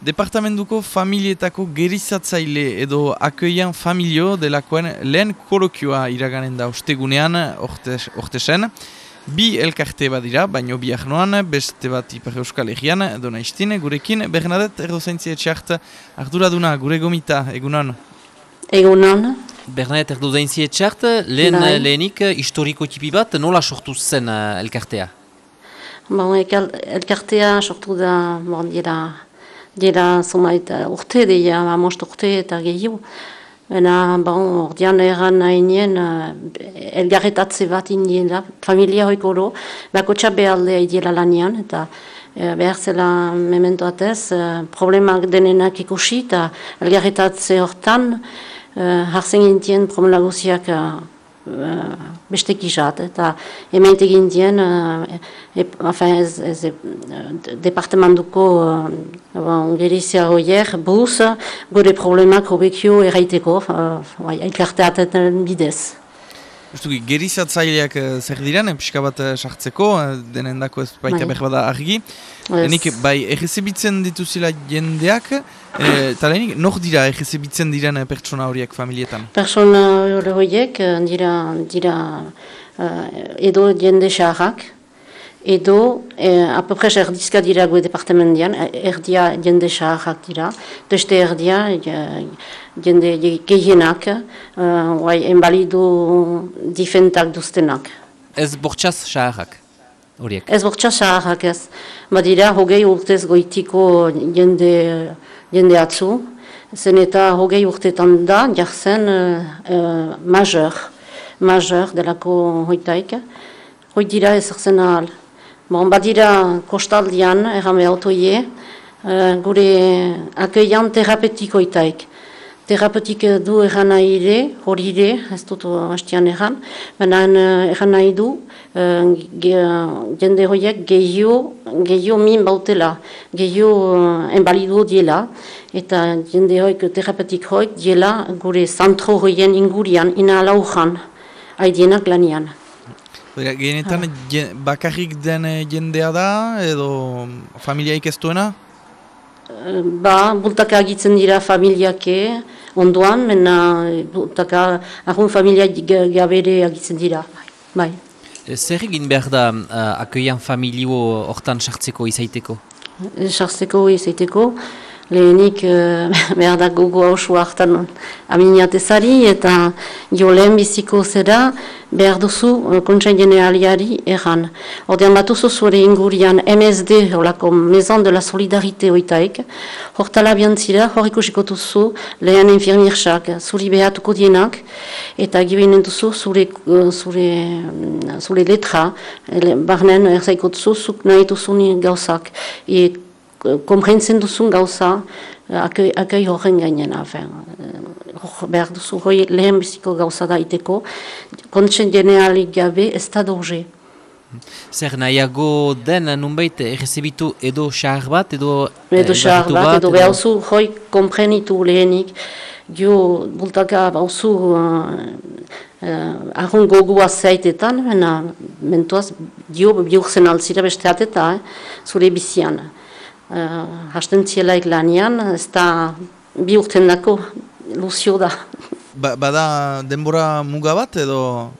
Departamentuko familietako gerizatzaile edo akoian familio delakoen lehen kolokioa iraganen da ostegunean ortesen. Bi elkarte badira, baino bi ahnoan, beste bat Ipar Euskal Egean, dona istine, gurekin, Bernadet, erdozaintzia txart, arduraduna, gure gomita, egunon? Egunon. Bernadet, erdozaintzia txart, lehen, bai. lehenik, historiko tipi bat, nola sortu zen uh, elkartea? Bon, elkartea sortu da, bon, dira, dira zumait urte, deia amost urte eta gehiago. Baina, bon, ordean erran nahi uh, elgarretatze bat indiela, familia hoiko oro, bako txabe aldea idiela lanian, eta uh, behar zela memento atez, uh, problemak denenak ikusi, eta elgarretatze hortan, uh, hartzen gintien problema guziak uh, uh, beste kisat, eta hemen egin dien, uh, e, ez, ez, e, departamentuko uh, gerizia hoier, buz, gure problemak hobekio erraiteko, uh, elkarteaten bidez. Justuki, gerizatzaileak uh, zer diren, pixka bat uh, sartzeko, uh, denen dako ez baita bai. behar bada argi. Enik, bai, egezibitzen dituzila jendeak, eta uh, lehenik, nok dira egezibitzen diren pertsona horiek familietan? Pertsona horiek dira, dira uh, edo jende xarrak, edo eh, apopres erdizka dira gue departamendian, erdia jende xarrak dira, beste erdia jende gehienak, uh, enbalidu difentak duztenak. Ez bortxaz xarrak? Horiek. Ez bortxaz xarrak ez. Badira hogei urtez goitiko jende, jende atzu, zen eta hogei urtetan da jartzen uh, majeur, majeur delako hoitaik. Hoi dira ezartzen ahal. Bon, badira kostaldian, errame autoie, uh, gure akeian terapetikoitaik. Terapetik du erran nahi ere, hori ere, ez dut hastian erran, baina erran nahi du, uh, jende horiek gehio, gehio min bautela, gehio uh, enbalidu diela, eta jende horiek terapetik horiek diela gure zantro horien ingurian, ina laujan, haidienak lanian. Genetan bakarrik den eh, jendea da edo familiaik ez duena? Eh, ba, bultaka agitzen dira familiake ondoan, mena bultaka ahun familia gabere agitzen dira. Bai. Eh, zer egin behar da uh, akoian familio hortan sartzeko izaiteko? Sartzeko izaiteko lehenik uh, behar da gogo hausu hartan aminatezari eta jo lehen biziko zera behar duzu uh, kontsain generaliari erran. Ordean bat duzu zure ingurian MSD, horako Maison de la Solidarite oitaik, hortala biantzira, hor duzu lehen infirmiersak, zuri behatuko dienak, eta gibinen duzu zure, uh, zure, zure letra, barnen erzaiko duzu, zuk nahi duzu gauzak. Et, komprentzen duzun gauza akei horren gainen afen. Behar duzu hoi lehen biziko gauza daiteko, kontzen generalik gabe ez da doge. Zer nahiago den nunbait errezibitu edo xar bat edo Edo xar bat, edo behar zu hoi komprenitu lehenik, gio bultaka bauzu uh, uh, ahun gogua zaitetan, mentuaz dio biurzen altzira beste ateta, eh, zure bizian uh, hasten zielaik lanian, ez da bi urten dako luzio da. Ba, bada denbora muga bat edo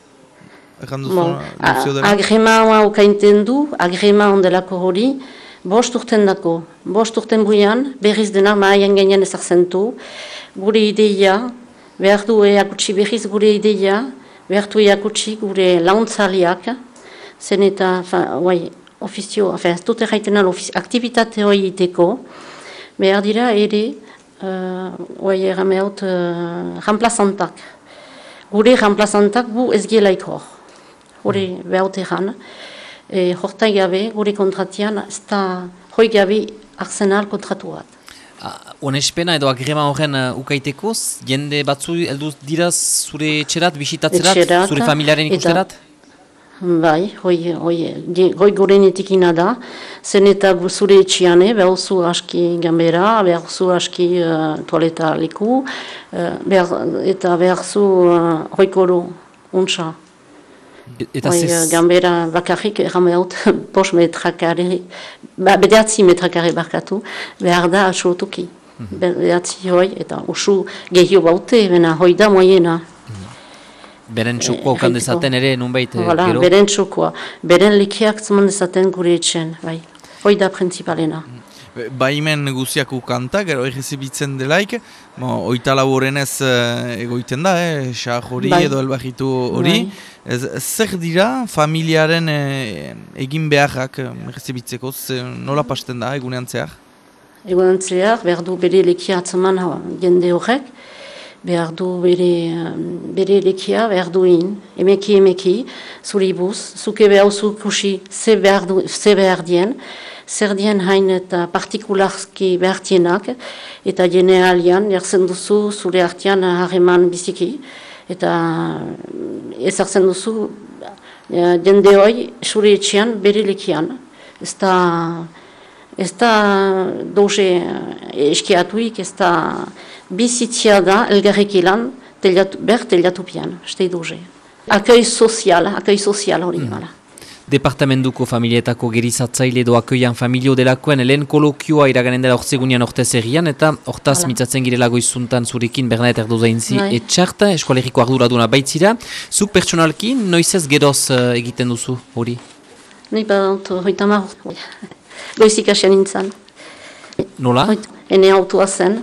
bon, Agrema hoa ukainten du, agrema ondelako hori, bost urten dako. Bost urten buian, berriz dena maaien gainean ezarzentu, gure ideia, behar du eakutsi berriz gure ideia, behar du eakutsi gure launtzaliak, zen eta, bai, ofizio, enfin, ez dute jaiten aktivitate hori iteko, behar dira ere, uh, oi errameot, uh, ramplazantak. Gure ramplazantak bu ez gielaik hor. Hore mm. behar egan. E, Hortai gabe, gure kontratian, ez da hoi gabe arsenal kontratu bat. Onespena edo agrema horren uh, ukaitekoz, jende batzu heldu dira zure txerat, bisitatzerat, zure familiaren ikusterat? Bai, hoi, hoi, hoi gorenetik ina da, zen eta zure etxiane, behar zu aski gambera, behar zu aski uh, toaleta leku, uh, behar, eta behar zu uh, hoi koro untsa. E, eta Oi, zez... Gambera bakarrik, errame haut, bos metrakare, ba, bedeatzi metrakare barkatu, behar da absolutuki. Mm -hmm. Bedeatzi hoi, eta usu gehio baute, bena hoi da moiena. Beren txukoa okan dezaten ere, nunbait, voilà, gero? Beren txukoa. Beren likiak zeman dezaten gure etxen, bai. Hoi da principalena. Mm. Baimen guziak ukanta, gero egizibitzen delaik, mo, oita lau horrenez uh, egoiten da, eh, hori bai. edo elbahitu hori. Bai. zer dira familiaren eh, egin beharrak egizibitzeko, nola pasten da egunean zehar? Egunean zehar, behar du bere lekia atzaman jende horrek, behar du bere, bere lekia, behar du in, emeki emeki, zuri buz, zuke behar kusi ze behar, du, ze behar dien, zer dien hain eta partikularski behartienak, eta jenealian, jartzen duzu zure hartian harreman biziki, eta ezartzen duzu jende hoi zure etxean bere lekian. Ez da, ez da doze eskiatuik, ez da bizitzia da elgarrik ilan, ber teliatu pian, este doze. Akei sozial, akei sozial hori, mm. Departamentuko familietako gerizatzaile doakoian familio delakoen lehen kolokioa iraganen dela ortsegunean ortez egian, eta hortaz mitzatzen girelago izuntan zurekin Bernadette Erdozainzi bai. etxarta, eskualeriko arduraduna baitzira. Zuk pertsonalki, noiz ez geroz uh, egiten duzu hori? Nei badant, hoita mar, goizik asian nintzen. Nola? Hene autua zen.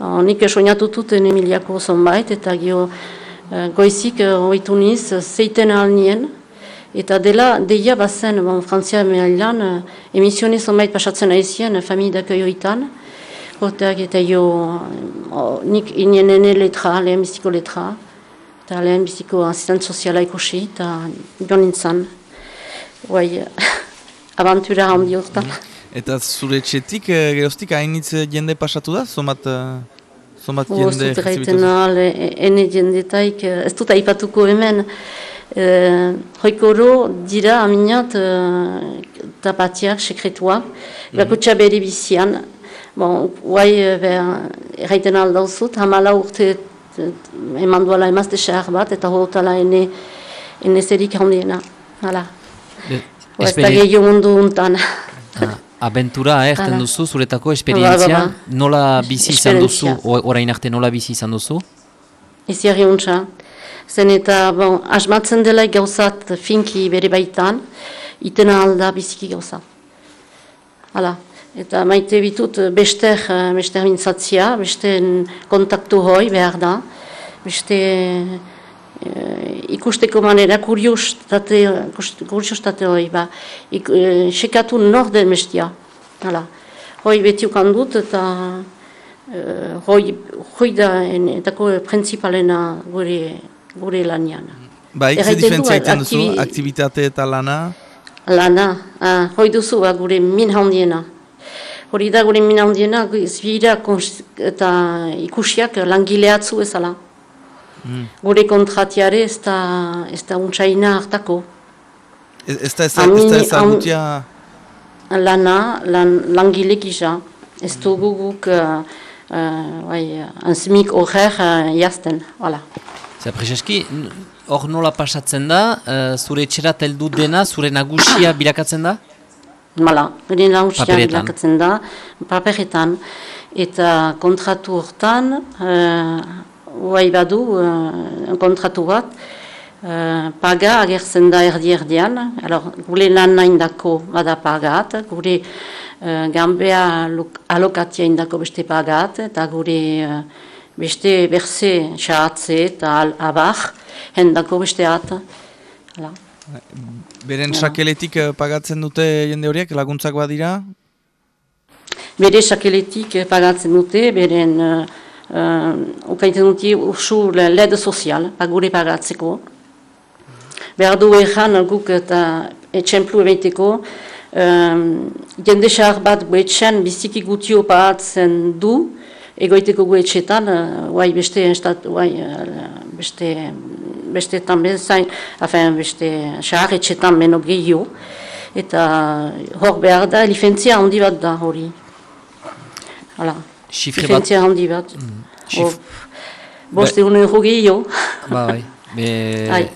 Uh, nik soñatutut Emiliako zonbait, eta gio uh, goizik uh, hoitu niz, zeiten alnien, Eta dela, deia bazen, bon, Frantzia mehailan, emisiones zonbait pasatzen aizien, famili dakoi hoitan. Hortak eta jo, uh, nik inienene letra, lehen biziko letra. Eta lehen biziko asistent soziala ikusi, eta joan nintzen. Guai, aventura handi hortan. Eta zure txetik, uh, geroztik, hainitz jende pasatu da, zonbat... Uh... Zomat jende... Zut gaiten ahal, ene jendetaik, ez dut aipatuko hemen, Eh, hoikoro dira aminat uh, tapatiak sekretua, mm -hmm. bakotxa bere bizian. Bon, guai erraiten aldauzut, hamala urte eman duela emazte xahar bat, eta horretala ene, ene zerik handiena. Hala. Ez da gehiago mundu untan. Ah, aventura, eh, duzu, zuretako esperientzia, ba, ba, ba. nola bizi izan duzu, orain arte nola bizi izan duzu? Ez jarri untsa zen eta bon, asmatzen dela gauzat finki bere baitan, itena alda biziki gauza. Hala, eta maite bitut bester, bester mintzatzia, beste kontaktu hoi behar da, beste e, ikusteko manera, kuriostate, kuriostate hoi, ba, ik, e, sekatu nor den bestia. Hala, hoi beti dut eta e, hoi, hoi da etako principalena gure gure lanian. Ba, ikze diferentzia egiten duzu, aktivitate eta lana? Lana, ah, hoi duzu ba, gure min handiena. Hori da gure min handiena, zbira eta ikusiak langileatzu ezala. Mm. Gure kontratiare ez da, ez da untsaina hartako. Ez, ez da ezagutia? Lana, lan, langile gisa. Ez dugu guk, uh, uh, anzimik horrer uh, jazten, voilà. Zer, Prezeski, hor nola pasatzen da, uh, zure etxera teldu dena, zure nagusia bilakatzen da? Mala, gure nagusia bilakatzen da, paperetan. Eta kontratu hortan, uh, badu, uh, kontratu bat, uh, paga agertzen da erdi erdian, gure lan nahin dako bada pagat, gure uh, gambea alokatia indako beste pagat, eta gure beste berze xahatze eta abar, hendako beste hat. Beren sakeletik eh, pagatzen dute jende horiek, laguntzak badira? Bere sakeletik eh, pagatzen dute, beren uh, uh, ukaiten dute ursu led sozial, pagure pagatzeko. Behar du ezan guk eta etxemplu ebeiteko, um, jende xar bat betxen biziki gutio pagatzen du, egoiteko gu etxetan, uh, beste, estat, uai, uh, beste, beste bezain, afen, beste, xahar etxetan meno gehiago, eta hor behar da, lifentzia handi bat da hori. Hala, lifentzia handi bat. Mm. Boste ba- ego gehiago. Ba, bai. Be... bai.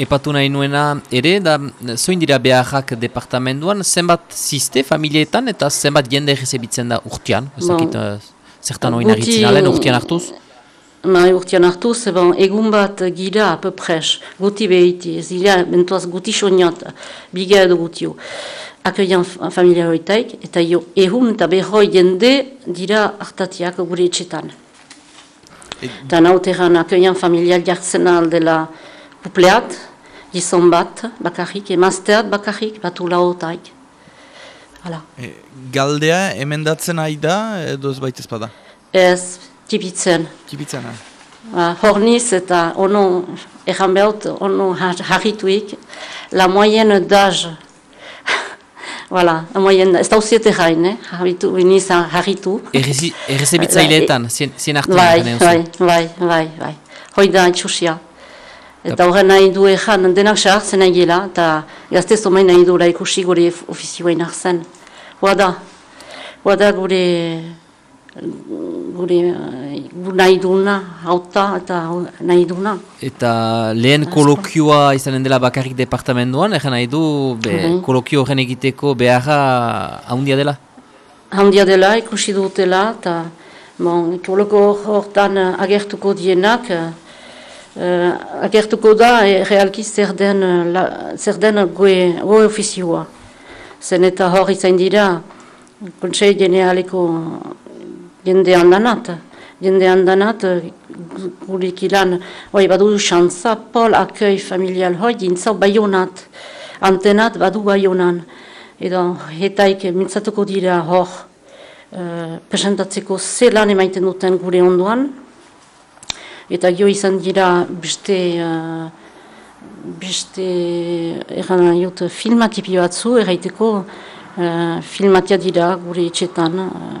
Epatu nahi nuena ere, da zoin dira beharrak departamentuan, zenbat ziste familietan eta zenbat jende egizebitzen da urtean? Ezakit, bon. zertan hori nagitzen alen urtean hartuz? Ma urtean hartuz, bon, egun bat gira apopres, guti behiti, ez dira, bentuaz guti soñat, biga edo gutio. Akeian familia horitaik, eta jo, ehun eta behoi jende dira hartatiak gure etxetan. Eta nauteran akeian familial jartzen aldela kupleat, gizon bat bakarrik, emazteat bakarrik, batu laotaik. Hala. E, galdea emendatzen ari da edo ez baita espada? Ez, tipitzen. Tipitzen, ha? Ba, horniz eta ono, erran behot, ono harrituik, la moyenne d'âge Voilà, moyen, ez da usiete jain, eh? Habitu, biniz harritu. Errezebitzaileetan, zien hartu bai, bai, bai, bai, bai. Hoi da, itxusia. Eta horren nahi du ezan, denak sehartzen nahi gila, eta gazte zomain nahi du ikusi gure ofizioa inartzen. Hoa da, hoa da gure gure uh, nahi duna, hauta eta nahi duna. Eta lehen kolokioa izanen dela bakarrik departamentoan, egen nahi du be, mm -hmm. kolokio horren egiteko beharra ahondia dela? Ahondia dela, ikusi dutela, eta bon, kolokio horretan agertuko dienak, uh, agertuko da e, realki zer den, la, zer den goe, goe ofizioa. Zen eta hor izan dira, Kontsei genealiko jende handanat. Jende handanat, gurik ilan, oi, badu xantza, pol, akei, familial, hoi, dintzau, baionat, antenat, badu baionan. Edo, hetaik, mintzatuko dira hor, uh, presentatzeko zelan emaiten duten gure onduan. Eta gio izan dira beste, uh, beste, erran jut, filmatipi batzu, erraiteko, Uh, filmatia dira gure etxetan, uh,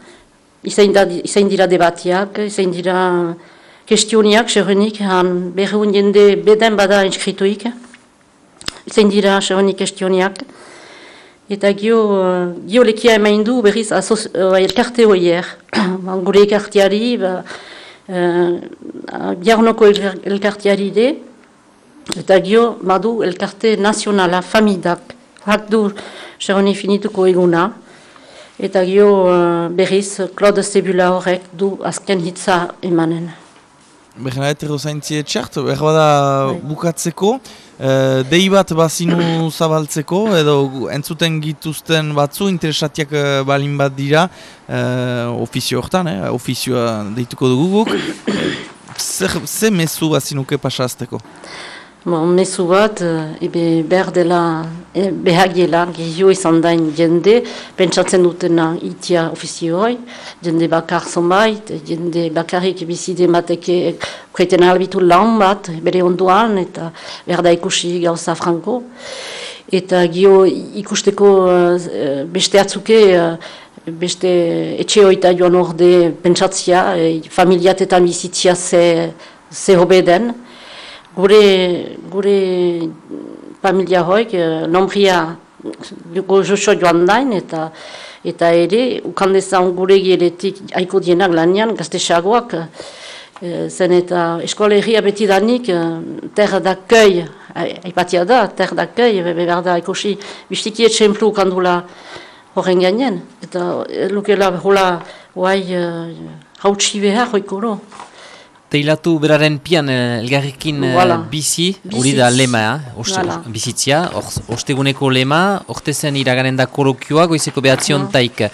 izain dira debatiak, izain dira kestioniak, serenik, han berreun jende beden bada inskrituik, izain dira serenik kestioniak, eta gio, gio lekia emain du berriz asoz, uh, elkarte hoier, gure elkarteari, ba, uh, biarnoko elkarteari de, eta gio badu elkarte nazionala, famidak, hak du serenik finituko eguna, Eta gio uh, berriz, Claude Zebula horrek du azken hitza emanen. Berna etero zaintzie txart, berbada bai. bukatzeko, uh, dei bat bazinu zabaltzeko, edo entzuten gituzten batzu interesatiak uh, balin bat dira, uh, ofizio hortan, eh, ofizioa deituko dugu guk. Zer mezu bazinuke pasazteko? Bon, mesu bat, eh, ebe behar dela, e, behagiela, gehio izan dain jende, pentsatzen dutena itia ofizioi, jende bakar zonbait, jende bakarrik bizide mateke kreten albitu lan bat, bere onduan, eta behar da ikusi gauza franko. Eta gio ikusteko uh, beste atzuke, uh, beste etxe hoita joan orde pentsatzia, e, familiatetan bizitzia ze, ze hobeden, gure gure familia hoik eh, nombria dugu joso joan dain eta eta ere ukandezan gure giretik aiko dienak lanian gaztesagoak e, zen eta eskolegia beti danik terra da köi aipatia da terra da köi behar da ikosi bistiki etxemplu ukandula horren gainen eta lukela hola guai hautsi behar hoikoro Teilatu beraren pian eh, elgarrekin eh, bizi, hori da lema, eh? bizitzia, osteguneko lema, ortezen iraganen da kolokioa, goizeko behatzion taik.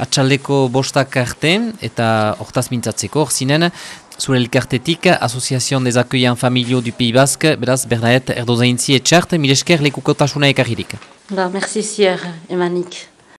Atxaldeko bostak arte, eta hortaz mintzatzeko, zinen, zure elkartetik, Asoziazion des Accueillants Familio du Pays Basque, beraz, berdaet, erdozaintzi etxart, milesker lekukotasuna ekarririk. Ba, merci zier, emanik.